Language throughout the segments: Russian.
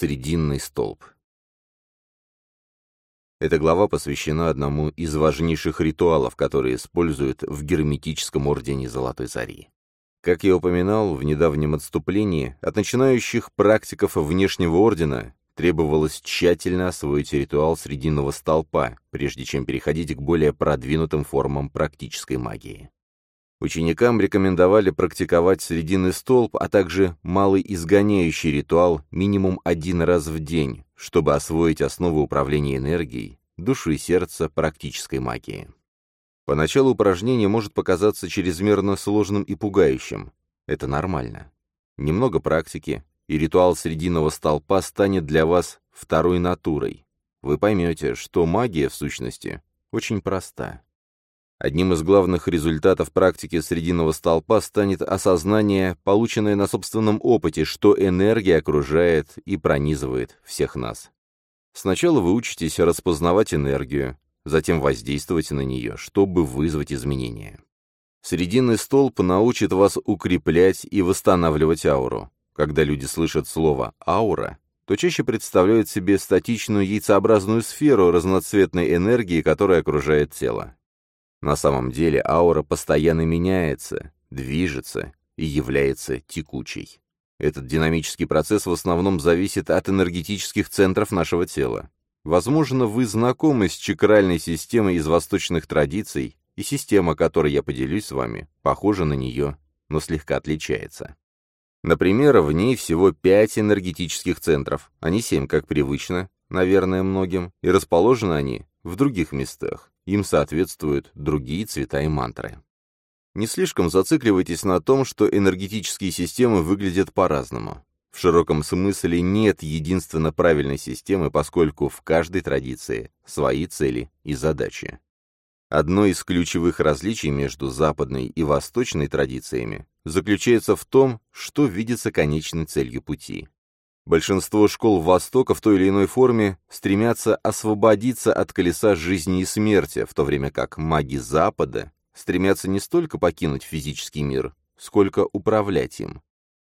Срединный столб. Эта глава посвящена одному из важнейших ритуалов, которые используют в герметическом ордене Золотой Зари. Как я упоминал в недавнем отступлении, от начинающих практиков внешнего ордена требовалось тщательно освоить ритуал Срединного столпа, прежде чем переходить к более продвинутым формам практической магии. Ученикам рекомендовали практиковать Срединный столб, а также малый изгоняющий ритуал минимум один раз в день, чтобы освоить основы управления энергией, души и сердца практической магии. Поначалу упражнение может показаться чрезмерно сложным и пугающим. Это нормально. Немного практики, и ритуал Срединного столпа станет для вас второй натурой. Вы поймете, что магия, в сущности, очень проста. Одним из главных результатов практики Срединного столпа станет осознание, полученное на собственном опыте, что энергия окружает и пронизывает всех нас. Сначала вы учитесь распознавать энергию, затем воздействовать на нее, чтобы вызвать изменения. Срединный столб научит вас укреплять и восстанавливать ауру. Когда люди слышат слово «аура», то чаще представляют себе статичную яйцеобразную сферу разноцветной энергии, которая окружает тело. На самом деле аура постоянно меняется, движется и является текучей. Этот динамический процесс в основном зависит от энергетических центров нашего тела. Возможно, вы знакомы с чакральной системой из восточных традиций, и система, которой я поделюсь с вами, похожа на нее, но слегка отличается. Например, в ней всего пять энергетических центров, а не семь, как привычно, наверное, многим, и расположены они в других местах. Им соответствуют другие цвета и мантры. Не слишком зацикливайтесь на том, что энергетические системы выглядят по-разному. В широком смысле нет единственно правильной системы, поскольку в каждой традиции свои цели и задачи. Одно из ключевых различий между западной и восточной традициями заключается в том, что видится конечной целью пути. Большинство школ Востока в той или иной форме стремятся освободиться от колеса жизни и смерти, в то время как маги Запада стремятся не столько покинуть физический мир, сколько управлять им.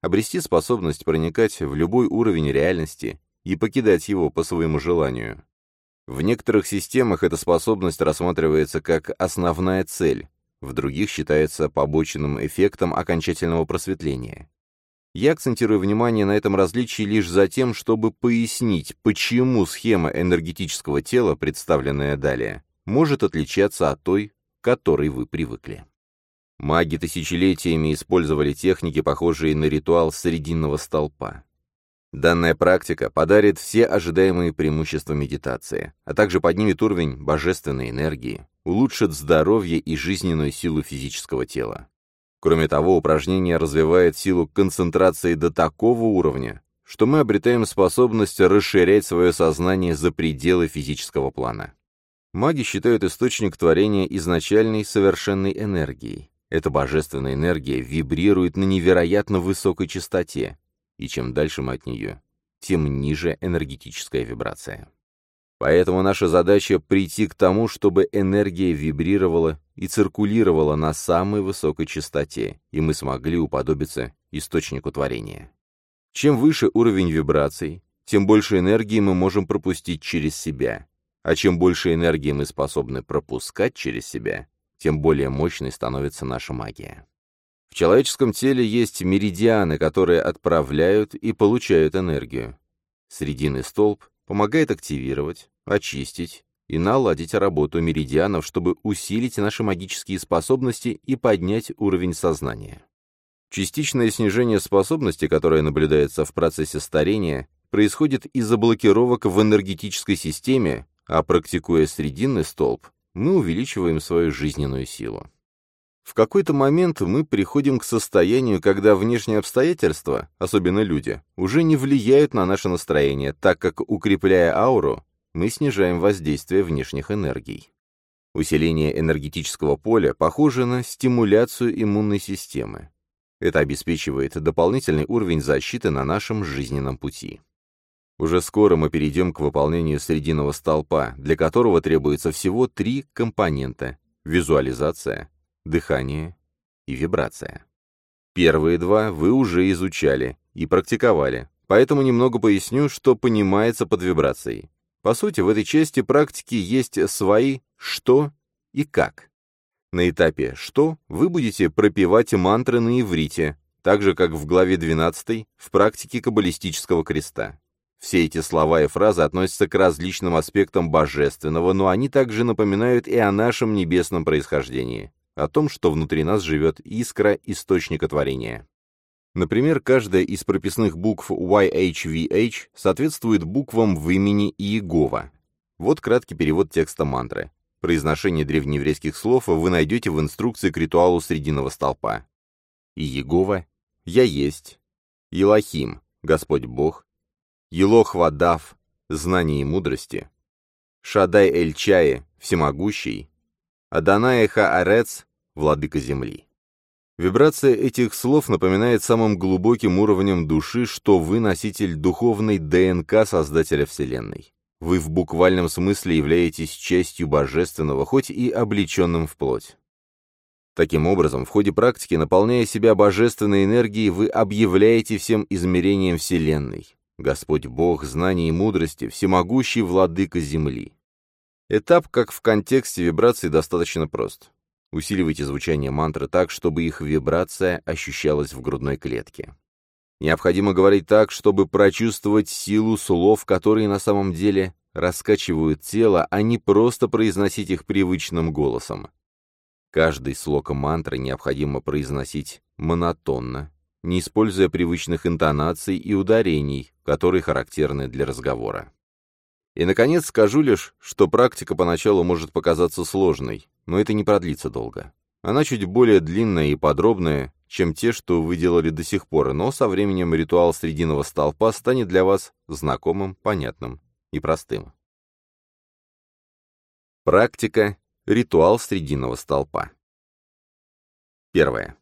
Обрести способность проникать в любой уровень реальности и покидать его по своему желанию. В некоторых системах эта способность рассматривается как основная цель, в других считается побочным эффектом окончательного просветления. Я акцентирую внимание на этом различии лишь за тем, чтобы пояснить, почему схема энергетического тела, представленная далее, может отличаться от той, к которой вы привыкли. Маги тысячелетиями использовали техники, похожие на ритуал Срединного столпа. Данная практика подарит все ожидаемые преимущества медитации, а также поднимет уровень божественной энергии, улучшит здоровье и жизненную силу физического тела. Кроме того, упражнение развивает силу концентрации до такого уровня, что мы обретаем способность расширять свое сознание за пределы физического плана. Маги считают источник творения изначальной совершенной энергией. Эта божественная энергия вибрирует на невероятно высокой частоте, и чем дальше мы от нее, тем ниже энергетическая вибрация. Поэтому наша задача прийти к тому, чтобы энергия вибрировала и циркулировала на самой высокой частоте, и мы смогли уподобиться источнику творения. Чем выше уровень вибраций, тем больше энергии мы можем пропустить через себя, а чем больше энергии мы способны пропускать через себя, тем более мощной становится наша магия. В человеческом теле есть меридианы, которые отправляют и получают энергию. Срединный столб помогает активировать, очистить и наладить работу меридианов, чтобы усилить наши магические способности и поднять уровень сознания. Частичное снижение способности, которое наблюдается в процессе старения, происходит из-за блокировок в энергетической системе, а практикуя срединный столб, мы увеличиваем свою жизненную силу. В какой-то момент мы приходим к состоянию, когда внешние обстоятельства, особенно люди, уже не влияют на наше настроение, так как, укрепляя ауру, мы снижаем воздействие внешних энергий. Усиление энергетического поля похоже на стимуляцию иммунной системы. Это обеспечивает дополнительный уровень защиты на нашем жизненном пути. Уже скоро мы перейдем к выполнению срединного столпа, для которого требуется всего три компонента – визуализация, дыхание и вибрация. Первые два вы уже изучали и практиковали, поэтому немного поясню, что понимается под вибрацией. По сути, в этой части практики есть свои «что» и «как». На этапе «что» вы будете пропевать мантры на иврите, так же, как в главе 12 в практике каббалистического креста. Все эти слова и фразы относятся к различным аспектам божественного, но они также напоминают и о нашем небесном происхождении, о том, что внутри нас живет искра источника творения. Например, каждая из прописных букв YHVH соответствует буквам в имени Иегова. Вот краткий перевод текста мантры. Произношение древнееврейских слов вы найдете в инструкции к ритуалу Срединного столпа. Иегова — «Я есть», Елохим — Господь Бог, Елохвадав — знание и мудрости, Шадай Эль-Чае — всемогущий, Адонай Хаарец — владыка земли. Вибрация этих слов напоминает самым глубоким уровнем души, что вы носитель духовной ДНК Создателя Вселенной. Вы в буквальном смысле являетесь частью божественного, хоть и облеченным в плоть. Таким образом, в ходе практики, наполняя себя божественной энергией, вы объявляете всем измерениям Вселенной. Господь Бог, знания и мудрости, всемогущий владыка Земли. Этап, как в контексте вибрации, достаточно прост. Усиливайте звучание мантры так, чтобы их вибрация ощущалась в грудной клетке. Необходимо говорить так, чтобы прочувствовать силу слов, которые на самом деле раскачивают тело, а не просто произносить их привычным голосом. Каждый слог мантры необходимо произносить монотонно, не используя привычных интонаций и ударений, которые характерны для разговора. И, наконец, скажу лишь, что практика поначалу может показаться сложной, но это не продлится долго. Она чуть более длинная и подробная, чем те, что вы делали до сих пор, но со временем ритуал Срединного столпа станет для вас знакомым, понятным и простым. Практика Ритуал Срединного столпа. Первое.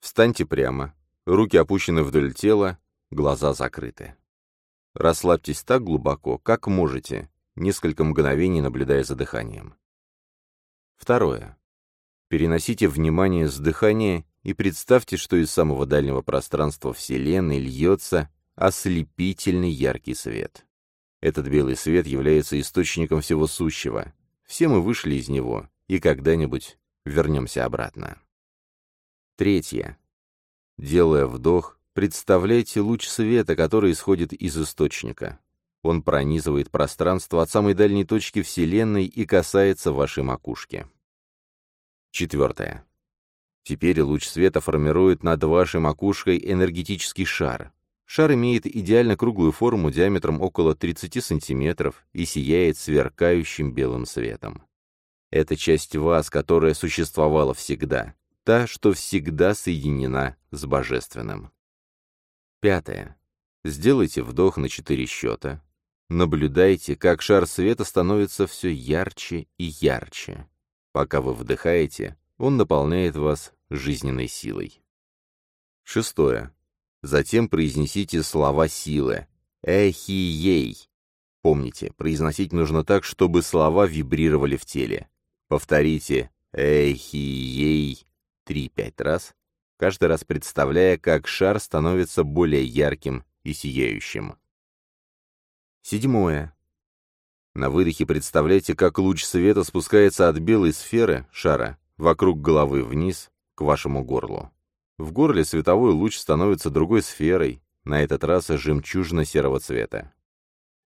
Встаньте прямо, руки опущены вдоль тела, глаза закрыты. Расслабьтесь так глубоко, как можете, несколько мгновений наблюдая за дыханием. Второе. Переносите внимание с дыхания и представьте, что из самого дальнего пространства Вселенной льется ослепительный яркий свет. Этот белый свет является источником всего сущего. Все мы вышли из него, и когда-нибудь вернемся обратно. Третье. Делая вдох, представляйте луч света, который исходит из источника. Он пронизывает пространство от самой дальней точки Вселенной и касается вашей макушки. Четвертое. Теперь луч света формирует над вашей макушкой энергетический шар. Шар имеет идеально круглую форму диаметром около 30 сантиметров и сияет сверкающим белым светом. Это часть вас, которая существовала всегда та, что всегда соединена с Божественным. Пятое. Сделайте вдох на четыре счета. Наблюдайте, как шар света становится все ярче и ярче. Пока вы вдыхаете, он наполняет вас жизненной силой. Шестое. Затем произнесите слова силы. Эхи-ей. Помните, произносить нужно так, чтобы слова вибрировали в теле. Повторите «Эхи-ей» 3-5 раз, каждый раз представляя, как шар становится более ярким и сияющим. Седьмое. На выдохе представляйте, как луч света спускается от белой сферы, шара, вокруг головы вниз, к вашему горлу. В горле световой луч становится другой сферой, на этот раз жемчужно-серого цвета.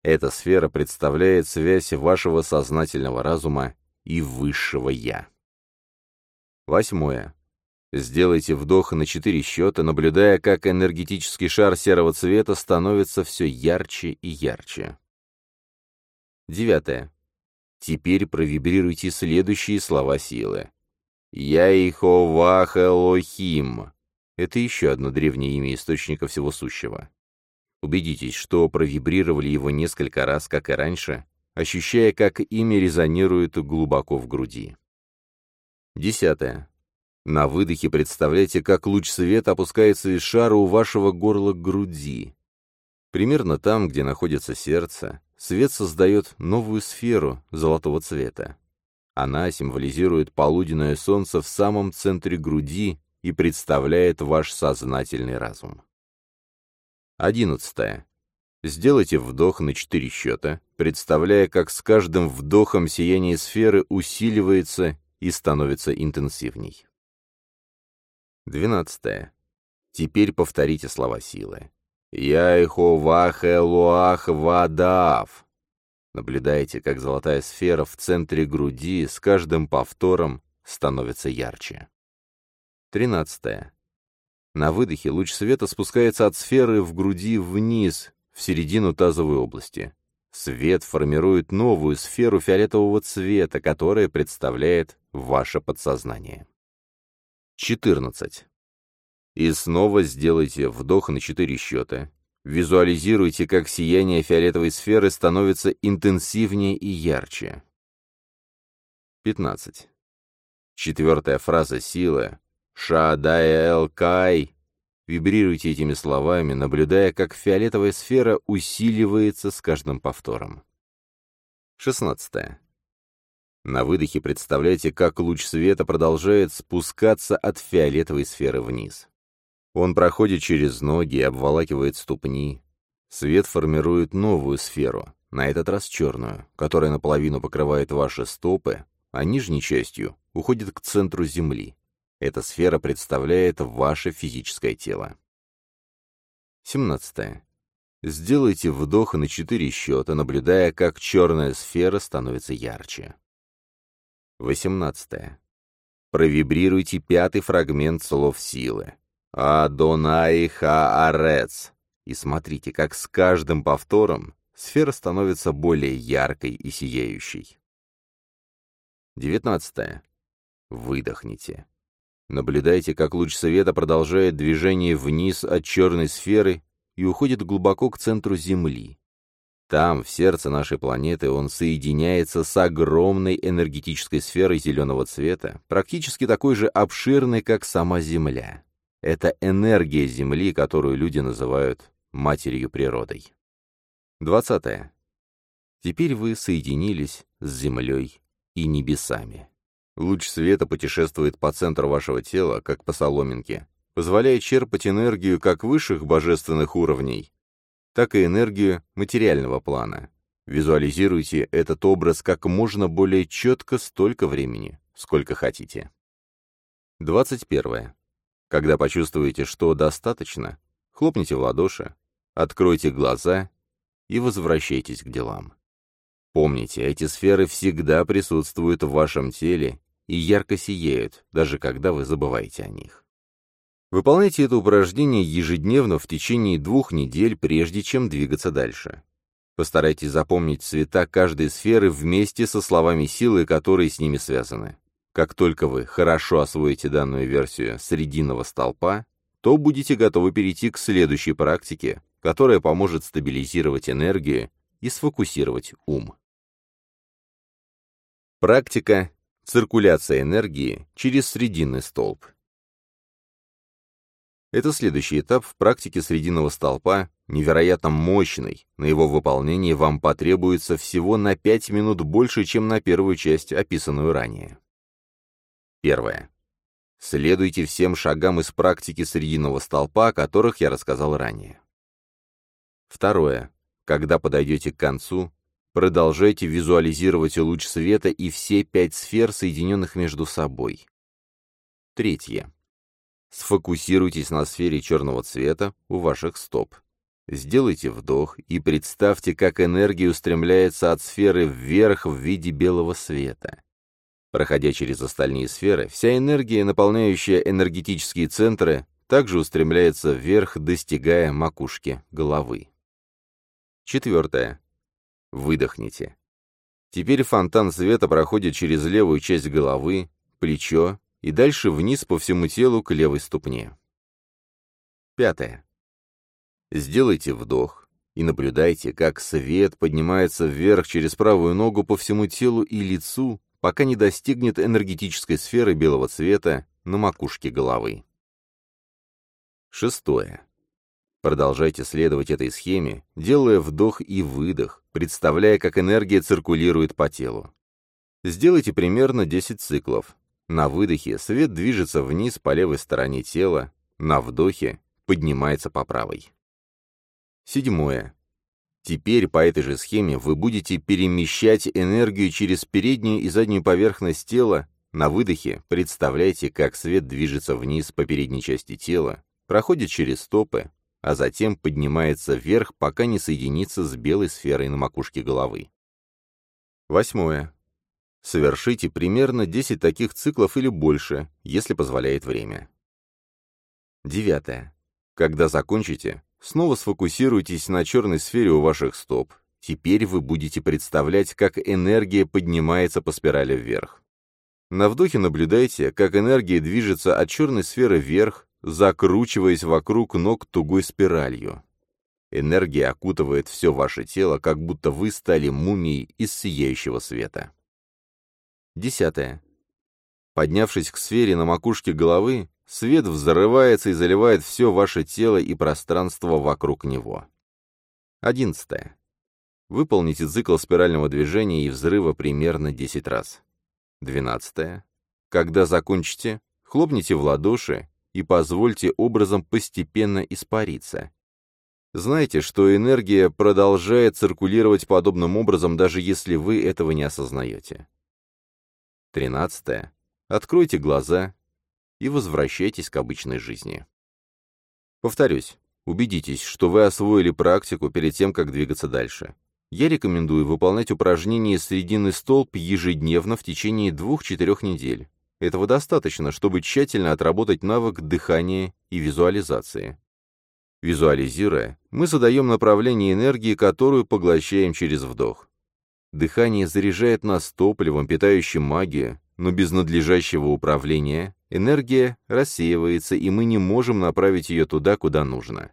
Эта сфера представляет связь вашего сознательного разума и высшего «я». Восьмое. Сделайте вдох на четыре счета, наблюдая, как энергетический шар серого цвета становится все ярче и ярче. Девятое. Теперь провибрируйте следующие слова силы. «Я Иховах Элохим». Это еще одно древнее имя источника всего сущего. Убедитесь, что провибрировали его несколько раз, как и раньше, ощущая, как имя резонирует глубоко в груди. Десятое. На выдохе представляйте, как луч света опускается из шара у вашего горла к груди. Примерно там, где находится сердце, свет создает новую сферу золотого цвета. Она символизирует полуденное солнце в самом центре груди и представляет ваш сознательный разум. Одиннадцатое. Сделайте вдох на четыре счета, представляя, как с каждым вдохом сияние сферы усиливается и становится интенсивней. Двенадцатое. Теперь повторите слова силы. «Яйховах элуах вадаав». Наблюдайте, как золотая сфера в центре груди с каждым повтором становится ярче. Тринадцатое. На выдохе луч света спускается от сферы в груди вниз, в середину тазовой области. Свет формирует новую сферу фиолетового цвета, которая представляет ваше подсознание. 14. И снова сделайте вдох на четыре счета. Визуализируйте, как сияние фиолетовой сферы становится интенсивнее и ярче. 15. Четвертая фраза силы «Шадай Кай». Вибрируйте этими словами, наблюдая, как фиолетовая сфера усиливается с каждым повтором. 16. На выдохе представляйте, как луч света продолжает спускаться от фиолетовой сферы вниз. Он проходит через ноги и обволакивает ступни. Свет формирует новую сферу, на этот раз черную, которая наполовину покрывает ваши стопы, а нижней частью уходит к центру Земли. Эта сфера представляет ваше физическое тело. 17. Сделайте вдох на четыре счета, наблюдая, как черная сфера становится ярче. 18. Провибрируйте пятый фрагмент слов силы. Адонай Хаарец. И смотрите, как с каждым повтором сфера становится более яркой и сияющей. 19. Выдохните. Наблюдайте, как луч света продолжает движение вниз от черной сферы и уходит глубоко к центру Земли. Там, в сердце нашей планеты, он соединяется с огромной энергетической сферой зеленого цвета, практически такой же обширной, как сама Земля. Это энергия Земли, которую люди называют матерью природой. 20. Теперь вы соединились с Землей и небесами. Луч света путешествует по центру вашего тела, как по соломинке, позволяя черпать энергию как высших божественных уровней, так и энергию материального плана. Визуализируйте этот образ как можно более четко столько времени, сколько хотите. 21. Когда почувствуете, что достаточно, хлопните в ладоши, откройте глаза и возвращайтесь к делам. Помните, эти сферы всегда присутствуют в вашем теле и ярко сияют, даже когда вы забываете о них. Выполняйте это упражнение ежедневно в течение двух недель, прежде чем двигаться дальше. Постарайтесь запомнить цвета каждой сферы вместе со словами силы, которые с ними связаны. Как только вы хорошо освоите данную версию срединного столпа, то будете готовы перейти к следующей практике, которая поможет стабилизировать энергию и сфокусировать ум. Практика циркуляция энергии через срединный столб. Это следующий этап в практике срединного столпа, невероятно мощный. На его выполнение вам потребуется всего на 5 минут больше, чем на первую часть, описанную ранее. Первое. Следуйте всем шагам из практики срединного столпа, о которых я рассказал ранее. Второе. Когда подойдете к концу, продолжайте визуализировать луч света и все пять сфер, соединенных между собой. Третье. Сфокусируйтесь на сфере черного цвета у ваших стоп. Сделайте вдох и представьте, как энергия устремляется от сферы вверх в виде белого света. Проходя через остальные сферы, вся энергия, наполняющая энергетические центры, также устремляется вверх, достигая макушки головы. Четвертое. Выдохните. Теперь фонтан света проходит через левую часть головы, плечо и дальше вниз по всему телу к левой ступне. Пятое. Сделайте вдох и наблюдайте, как свет поднимается вверх через правую ногу по всему телу и лицу, пока не достигнет энергетической сферы белого цвета на макушке головы. Шестое. Продолжайте следовать этой схеме, делая вдох и выдох, представляя, как энергия циркулирует по телу. Сделайте примерно 10 циклов. На выдохе свет движется вниз по левой стороне тела, на вдохе поднимается по правой. Седьмое. Теперь по этой же схеме вы будете перемещать энергию через переднюю и заднюю поверхность тела. На выдохе представляйте, как свет движется вниз по передней части тела, проходит через стопы, а затем поднимается вверх, пока не соединится с белой сферой на макушке головы. Восьмое. Совершите примерно 10 таких циклов или больше, если позволяет время. Девятое. Когда закончите, снова сфокусируйтесь на черной сфере у ваших стоп. Теперь вы будете представлять, как энергия поднимается по спирали вверх. На вдохе наблюдайте, как энергия движется от черной сферы вверх, закручиваясь вокруг ног тугой спиралью. Энергия окутывает все ваше тело, как будто вы стали мумией из сияющего света. Десятое. Поднявшись к сфере на макушке головы, свет взрывается и заливает все ваше тело и пространство вокруг него. Одиннадцатое. Выполните цикл спирального движения и взрыва примерно 10 раз. Двенадцатое. Когда закончите, хлопните в ладоши и позвольте образом постепенно испариться. Знайте, что энергия продолжает циркулировать подобным образом, даже если вы этого не осознаете. Тринадцатое. Откройте глаза и возвращайтесь к обычной жизни. Повторюсь, убедитесь, что вы освоили практику перед тем, как двигаться дальше. Я рекомендую выполнять упражнения «Срединный столб» ежедневно в течение 2-4 недель. Этого достаточно, чтобы тщательно отработать навык дыхания и визуализации. Визуализируя, мы задаем направление энергии, которую поглощаем через вдох. Дыхание заряжает нас топливом, питающим магию, но без надлежащего управления энергия рассеивается, и мы не можем направить ее туда, куда нужно.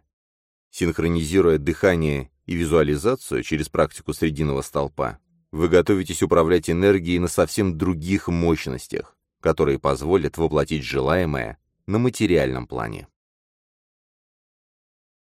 Синхронизируя дыхание и визуализацию через практику срединного столпа, вы готовитесь управлять энергией на совсем других мощностях, которые позволят воплотить желаемое на материальном плане.